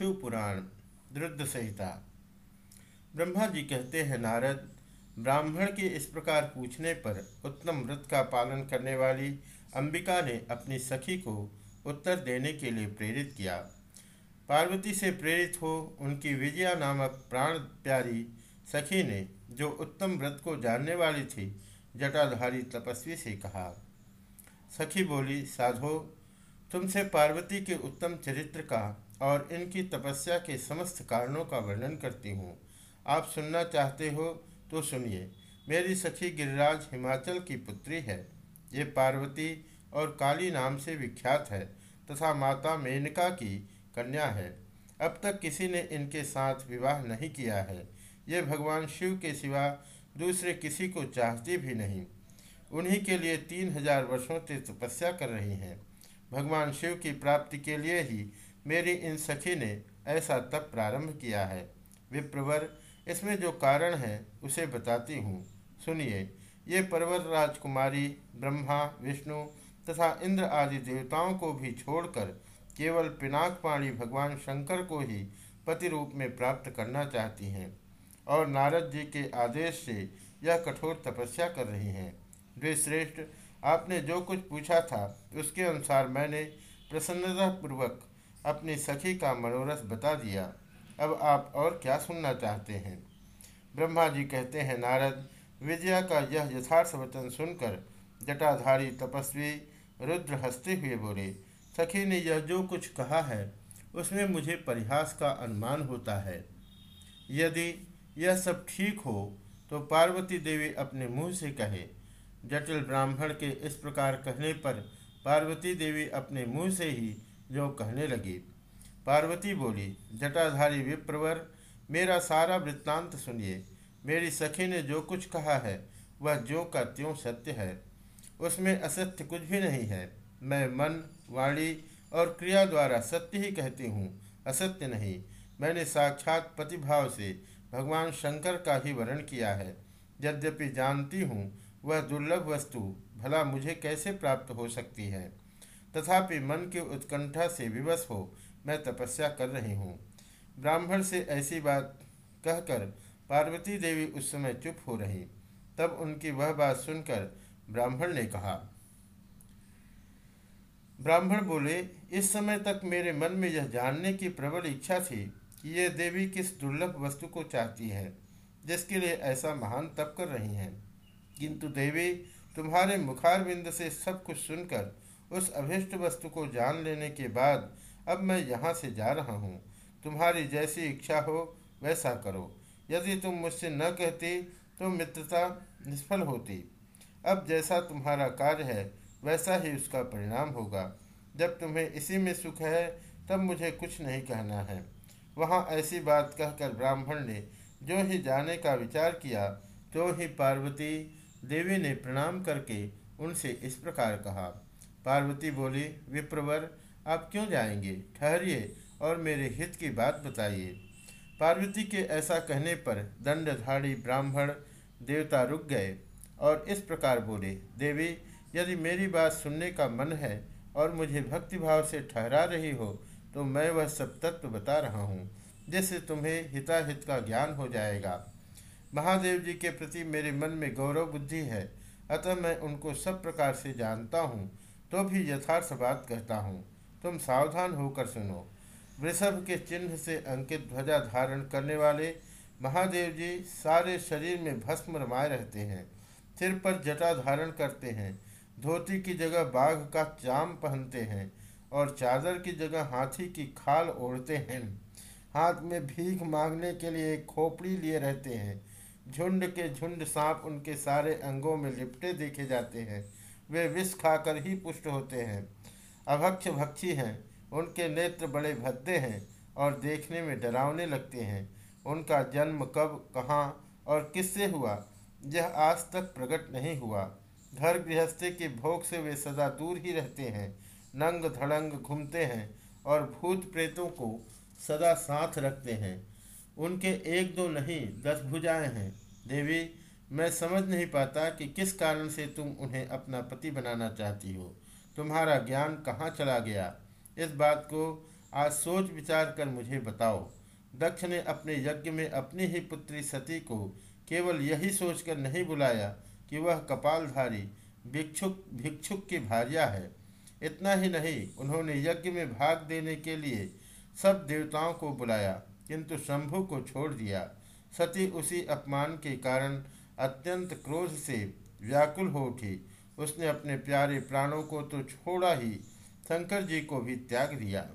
शिव पुराण रुद्र संहिता। ब्रह्मा जी कहते हैं, नारद, ब्राह्मण के इस प्रकार पूछने पर उत्तम व्रत का पालन करने वाली अंबिका ने अपनी सखी को उत्तर देने के लिए प्रेरित किया। पार्वती से प्रेरित हो उनकी विजया नामक प्राण प्यारी सखी ने जो उत्तम व्रत को जानने वाली थी, जटाधारी तपस्वी से कहा। सखी बोली, साधो तुमसे पार्वती के उत्तम चरित्र का और इनकी तपस्या के समस्त कारणों का वर्णन करती हूँ। आप सुनना चाहते हो तो सुनिए। मेरी सखी गिरिराज हिमाचल की पुत्री है। ये पार्वती और काली नाम से विख्यात है तथा माता मेनका की कन्या है। अब तक किसी ने इनके साथ विवाह नहीं किया है। ये भगवान शिव के सिवा दूसरे किसी को चाहती भी नहीं। उन्हीं के लिए तीन हज़ार वर्षों से तपस्या कर रही हैं। भगवान शिव की प्राप्ति के लिए ही मेरी इन सखी ने ऐसा तप प्रारंभ किया है। विप्रवर, इसमें जो कारण है, उसे बताती हूँ। सुनिए, ये पर्वत राजकुमारी, ब्रह्मा, विष्णु तथा इंद्र आदि देवताओं को भी छोड़कर केवल पिनाक पाणी भगवान शंकर को ही पति रूप में प्राप्त करना चाहती हैं और नारद जी के आदेश से यह कठोर तपस्या कर रही हैं। वे श्रेष्ठ आपने जो कुछ पूछा था, उसके अनुसार मैंने प्रसन्नतापूर्वक अपनी सखी का मनोरथ बता दिया। अब आप और क्या सुनना चाहते हैं? ब्रह्मा जी कहते हैं, नारद, विजया का यह यथार्थ वचन सुनकर जटाधारी तपस्वी रुद्र हँसते हुए बोले, सखी ने यह जो कुछ कहा है, उसमें मुझे परिहास का अनुमान होता है। यदि यह सब ठीक हो तो पार्वती देवी अपने मुँह से कहे जटिल ब्राह्मण के इस प्रकार कहने पर पार्वती देवी अपने मुँह से ही जो कहने लगी। पार्वती बोली, जटाधारी विप्रवर, मेरा सारा वृत्तांत सुनिए। मेरी सखी ने जो कुछ कहा है, वह जो का त्यों सत्य है। उसमें असत्य कुछ भी नहीं है। मैं मन, वाणी और क्रिया द्वारा सत्य ही कहती हूँ। असत्य नहीं। मैंने साक्षात प्रतिभाव से भगवान शंकर का ही वर्ण किया है। यद्यपि जानती हूँ वह दुर्लभ वस्तु, भला मुझे कैसे प्राप्त हो सकती है? तथापि मन की उत्कंठा से विवश हो, मैं तपस्या कर रही हूँ। ब्राह्मण से ऐसी बात कहकर पार्वती देवी उस समय चुप हो रही। तब उनकी वह बात सुनकर ब्राह्मण ने कहा, ब्राह्मण बोले, इस समय तक मेरे मन में यह जानने की प्रबल इच्छा थी कि ये देवी किस दुर्लभ वस्तु को चाहती है, जिसके लिए ऐसा महान तप कर रही हैं। किंतु देवी, तुम्हारे मुखारविंद से सब कुछ सुनकर, उस अभिष्ट वस्तु को जान लेने के बाद, अब मैं यहाँ से जा रहा हूँ। तुम्हारी जैसी इच्छा हो, वैसा करो। यदि तुम मुझसे न कहती तो मित्रता निष्फल होती। अब जैसा तुम्हारा कार्य है, वैसा ही उसका परिणाम होगा। जब तुम्हें इसी में सुख है, तब मुझे कुछ नहीं कहना है। वहाँ ऐसी बात कहकर ब्राह्मण ने जो ही जाने का विचार किया तो ही पार्वती देवी ने प्रणाम करके उनसे इस प्रकार कहा, पार्वती बोली, विप्रवर, आप क्यों जाएँगे? ठहरिए और मेरे हित की बात बताइए। पार्वती के ऐसा कहने पर दंडधाड़ी ब्राह्मण देवता रुक गए और इस प्रकार बोले, देवी, यदि मेरी बात सुनने का मन है और मुझे भक्तिभाव से ठहरा रही हो तो मैं वह सब तत्व बता रहा हूँ, जिससे तुम्हें हिताहित का ज्ञान हो जाएगा। महादेव जी के प्रति मेरे मन में गौरव बुद्धि है, अतः मैं उनको सब प्रकार से जानता हूँ तो भी यथार्थ बात कहता हूँ। तुम सावधान होकर सुनो। वृषभ के चिन्ह से अंकित ध्वजा धारण करने वाले महादेव जी सारे शरीर में भस्म रमाए रहते हैं, सिर पर जटा धारण करते हैं, धोती की जगह बाघ का चाम पहनते हैं और चादर की जगह हाथी की खाल ओढ़ते हैं। हाथ में भीख मांगने के लिए खोपड़ी लिए रहते हैं झुंड के झुंड सांप उनके सारे अंगों में लिपटे देखे जाते हैं। वे विष खाकर ही पुष्ट होते हैं। अभक्ष भक्षी हैं। उनके नेत्र बड़े भद्दे हैं और देखने में डरावने लगते हैं। उनका जन्म कब, कहाँ और किससे हुआ, यह आज तक प्रकट नहीं हुआ। घर गृहस्थी के भोग से वे सदा दूर ही रहते हैं। नंग धड़ंग घूमते हैं और भूत प्रेतों को सदा साथ रखते हैं। उनके एक दो नहीं, दस भुजाएँ हैं। देवी, मैं समझ नहीं पाता कि किस कारण से तुम उन्हें अपना पति बनाना चाहती हो। तुम्हारा ज्ञान कहाँ चला गया? इस बात को आज सोच विचार कर मुझे बताओ। दक्ष ने अपने यज्ञ में अपनी ही पुत्री सती को केवल यही सोचकर नहीं बुलाया कि वह कपालधारी, भिक्षुक भिक्षुक की भार्या है। इतना ही नहीं, उन्होंने यज्ञ में भाग देने के लिए सब देवताओं को बुलाया। किंतु शंभु को छोड़ दिया। सती उसी अपमान के कारण अत्यंत क्रोध से व्याकुल हो उठी। उसने अपने प्यारे प्राणों को तो छोड़ा ही, शंकर जी को भी त्याग दिया।